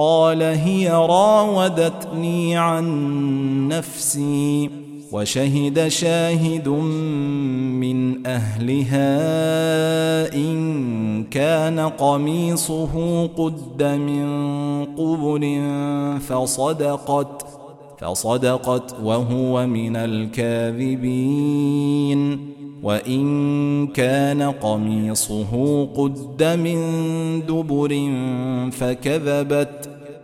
قال هي راودتني عن نفسي وشهد شاهد من أهلها إن كان قميصه قد من قبل فصدقت فصدقت وهو من الكاذبين. وإن كان قميصه قد من دبر فكذبت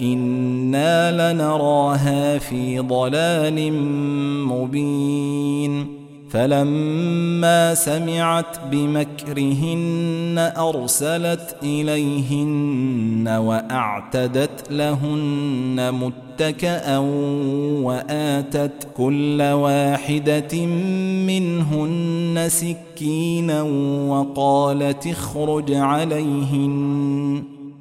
أنا لنراها في ضلال مبين فلما سمعت بمكرهن ارسلت اليهن واعتدت لهن متكئا واتت كل واحدة منهن سكينا وقالت اخرج عليهن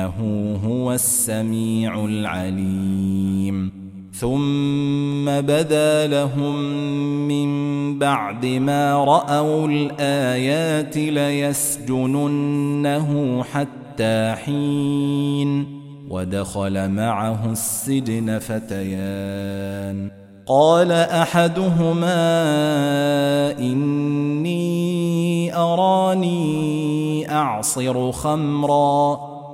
إنه هو السميع العليم. ثم بدا لهم من بعد ما رأوا الآيات ليسجننه حتى حين. ودخل معه السجن فتيان. قال أحدهما إني أراني أعصر خمرا.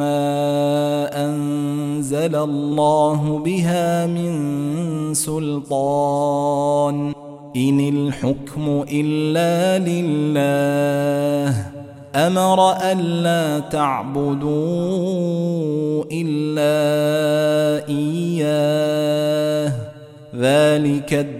ما أنزل الله بها من سلطان. إن الحكم إلا لله. أمر الا تعبدوا إلا إياه. ذلك الدين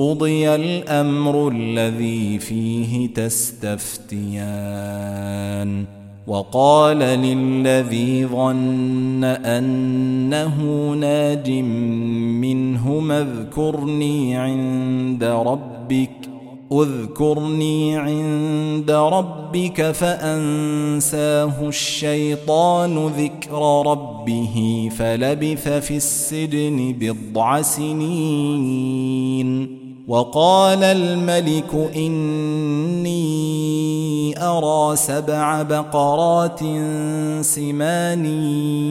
قضي الأمر الذي فيه تستفتيان. وقال للذي ظن أنه ناج منهما اذكرني عند ربك اذكرني عند ربك فأنساه الشيطان ذكر ربه فلبث في السجن بضع سنين. وقال الملك إني أرى سبع بقرات سمان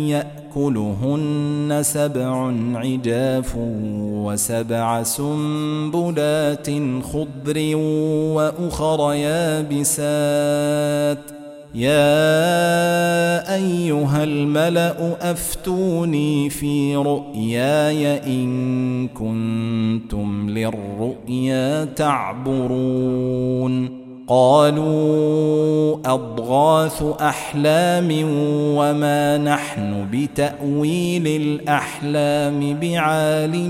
يأتي يأكلهن سبع عجاف وسبع سنبلات خضر وأخر يابسات يا أيها الملأ أفتوني في رؤياي إن كنتم للرؤيا تعبرون. قالوا أضغاث أحلام وما نحن بتأويل الأحلام بعالمين.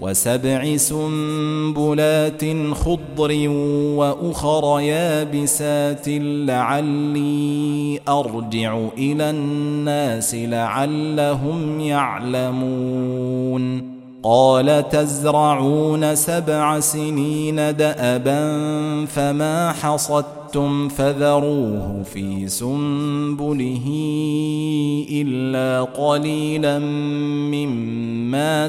وسبع سنبلات خضر وأخر يابسات لعلي أرجع إلى الناس لعلهم يعلمون. قال تزرعون سبع سنين دأبا فما حصدتم فذروه في سنبله إلا قليلا مما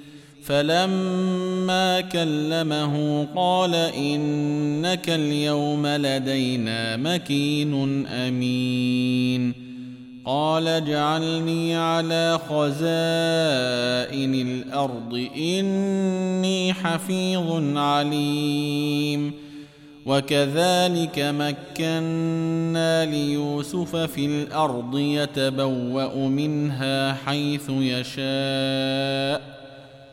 فلما كلمه قال إنك اليوم لدينا مكين أمين. قال اجعلني على خزائن الأرض إني حفيظ عليم. وكذلك مكنا ليوسف في الأرض يتبوأ منها حيث يشاء.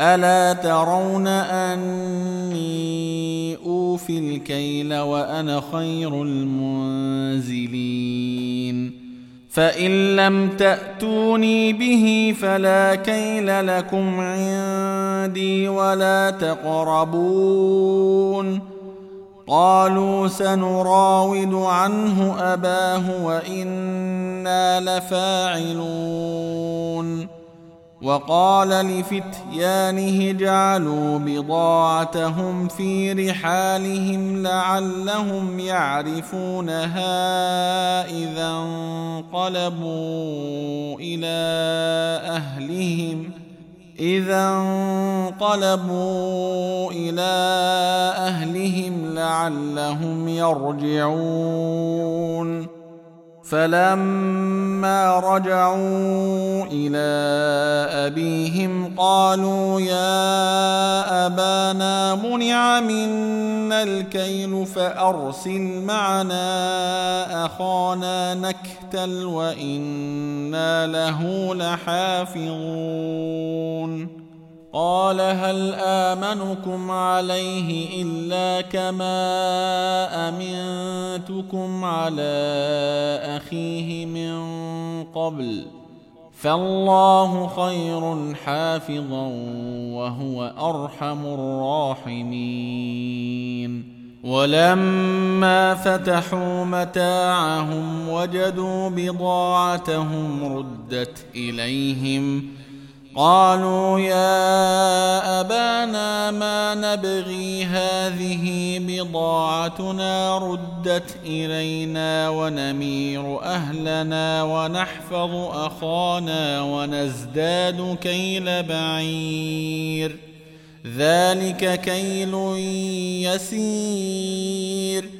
ألا ترون أني أوفي الكيل وأنا خير المنزلين. فإن لم تأتوني به فلا كيل لكم عندي ولا تقربون. قالوا سنراود عنه أباه وإنا لفاعلون. وقال لفتيانه جعلوا بضاعتهم في رحالهم لعلهم يعرفونها إذا انقلبوا إلى أهلهم إذا انقلبوا إلى أهلهم لعلهم يرجعون فلما رجعوا إلى أبيهم قالوا يا أبانا منع منا الكيل فأرسل معنا أخانا نكتل وإنا له لحافظون. قال هل آمنكم عليه إلا كما امنتكم على أخيه من قبل فالله خير حافظا وهو أرحم الراحمين. ولما فتحوا متاعهم وجدوا بضاعتهم ردت إليهم قالوا يا أبانا ما نبغي هذه بضاعتنا ردت إلينا ونمير أهلنا ونحفظ أخانا ونزداد كيل بعير. ذلك كيل يسير.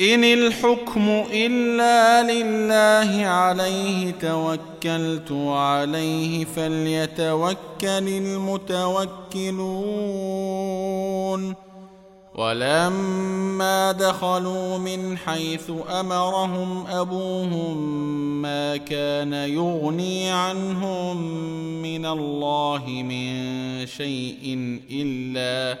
إن الحكم إلا لله عليه توكلت عليه فليتوكل المتوكلون. ولما دخلوا من حيث أمرهم أبوهم ما كان يغني عنهم من الله من شيء إلا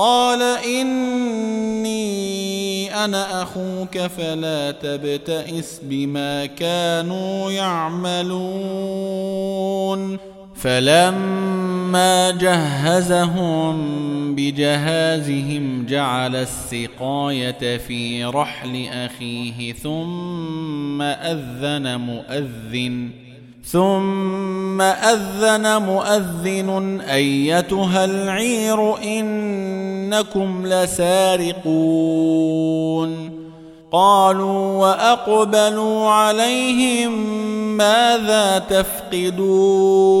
قال إني أنا أخوك فلا تبتئس بما كانوا يعملون. فلما جهزهم بجهازهم جعل السقاية في رحل أخيه ثم أذن مؤذن. ثم أذن مؤذن أيتها العير إنكم لسارقون. قالوا وأقبلوا عليهم ماذا تفقدون؟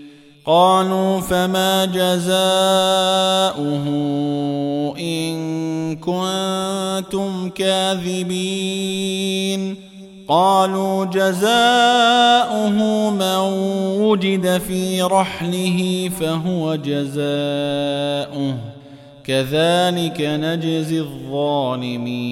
قالوا فما جزاؤه إن كنتم كاذبين قالوا جزاؤه من وجد في رحله فهو جزاؤه. كذلك نجزي الظالمين.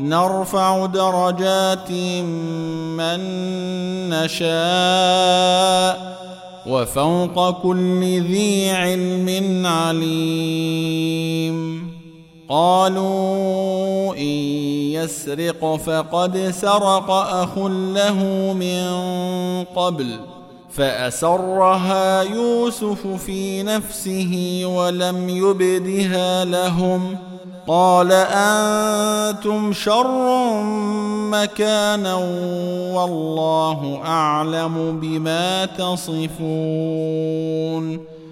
نرفع درجات من نشاء وفوق كل ذي علم عليم. قالوا إن يسرق فقد سرق أخ له من قبل فأسرها يوسف في نفسه ولم يبدها لهم قال أنتم شر مكانا والله أعلم بما تصفون.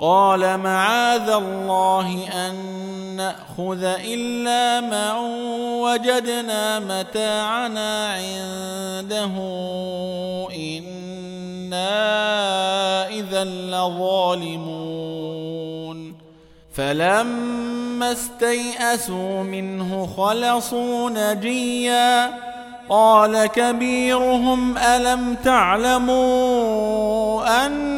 قال معاذ الله أن نأخذ إلا من وجدنا متاعنا عنده. إنا إذا لظالمون. فلما استيئسوا منه خلصوا نجيا. قال كبيرهم ألم تعلموا أن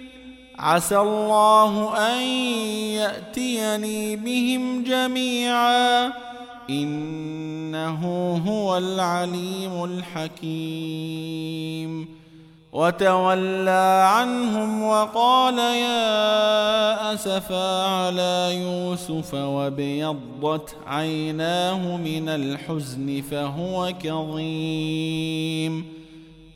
عسى الله أن يأتيني بهم جميعا. إنه هو العليم الحكيم. وتولى عنهم وقال يا أسفا على يوسف وابيضت عيناه من الحزن فهو كظيم.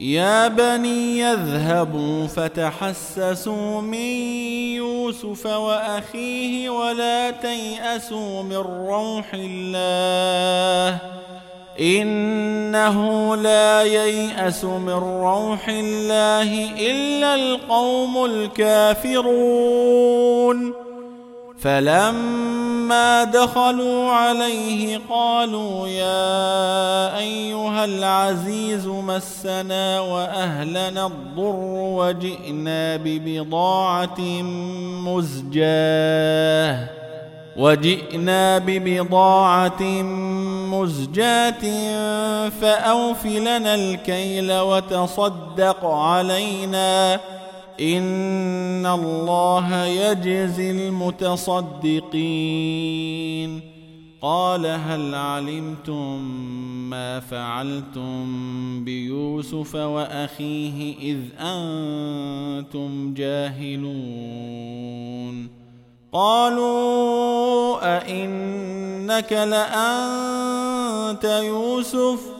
يا بني اذهبوا فتحسسوا من يوسف وأخيه ولا تيأسوا من روح الله إنه لا ييأس من روح الله إلا القوم الكافرون فلما دخلوا عليه قالوا يا أيها العزيز مسنا وأهلنا الضر وجئنا ببضاعة مزجاة وجئنا ببضاعة مزجاة فأوف لنا الكيل وتصدق علينا ان الله يجزي المتصدقين. قال هل علمتم ما فعلتم بيوسف واخيه اذ أنتم جاهلون. قالوا ائنك لانت يوسف؟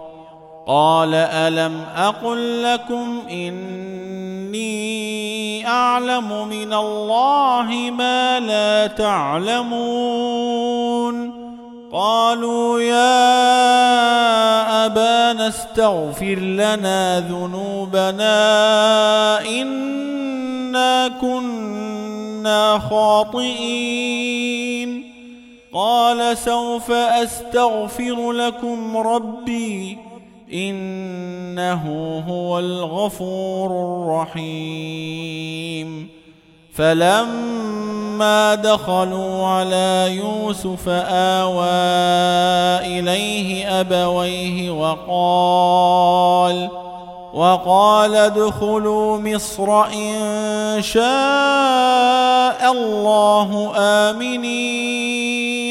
قال ألم أقل لكم إني أعلم من الله ما لا تعلمون قالوا يا أبانا استغفر لنا ذنوبنا إنا كنا خاطئين قال سوف أستغفر لكم ربي إنه هو الغفور الرحيم. فلما دخلوا على يوسف آوى إليه أبويه وقال وقال ادخلوا مصر إن شاء الله آمنين.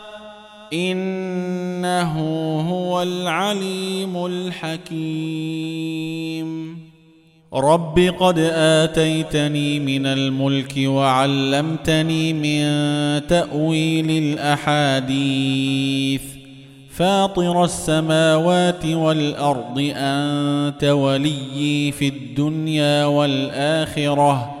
إنه هو العليم الحكيم. رب قد آتيتني من الملك وعلمتني من تأويل الأحاديث. فاطر السماوات والأرض أنت وليي في الدنيا والآخرة.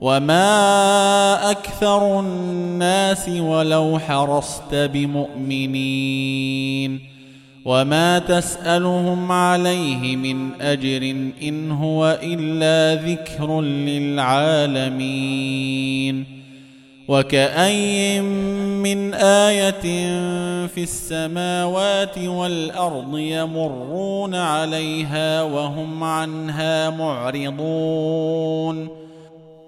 وما أكثر الناس ولو حرصت بمؤمنين وما تسالهم عليه من اجر ان هو الا ذكر للعالمين وكأي من آية في السماوات والأرض يمرون عليها وهم عنها معرضون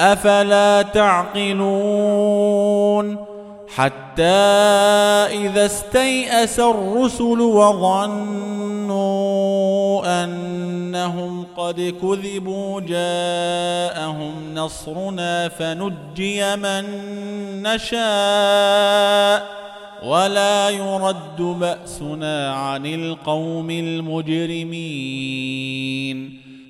أفلا تعقلون حتى إذا استيأس الرسل وظنوا أنهم قد كذبوا جاءهم نصرنا فنجي من نشاء ولا يرد بأسنا عن القوم المجرمين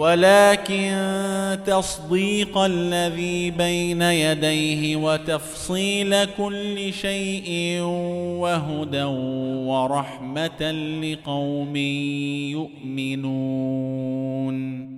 ولكن تصديق الذي بين يديه وتفصيل كل شيء وهدى ورحمة لقوم يؤمنون.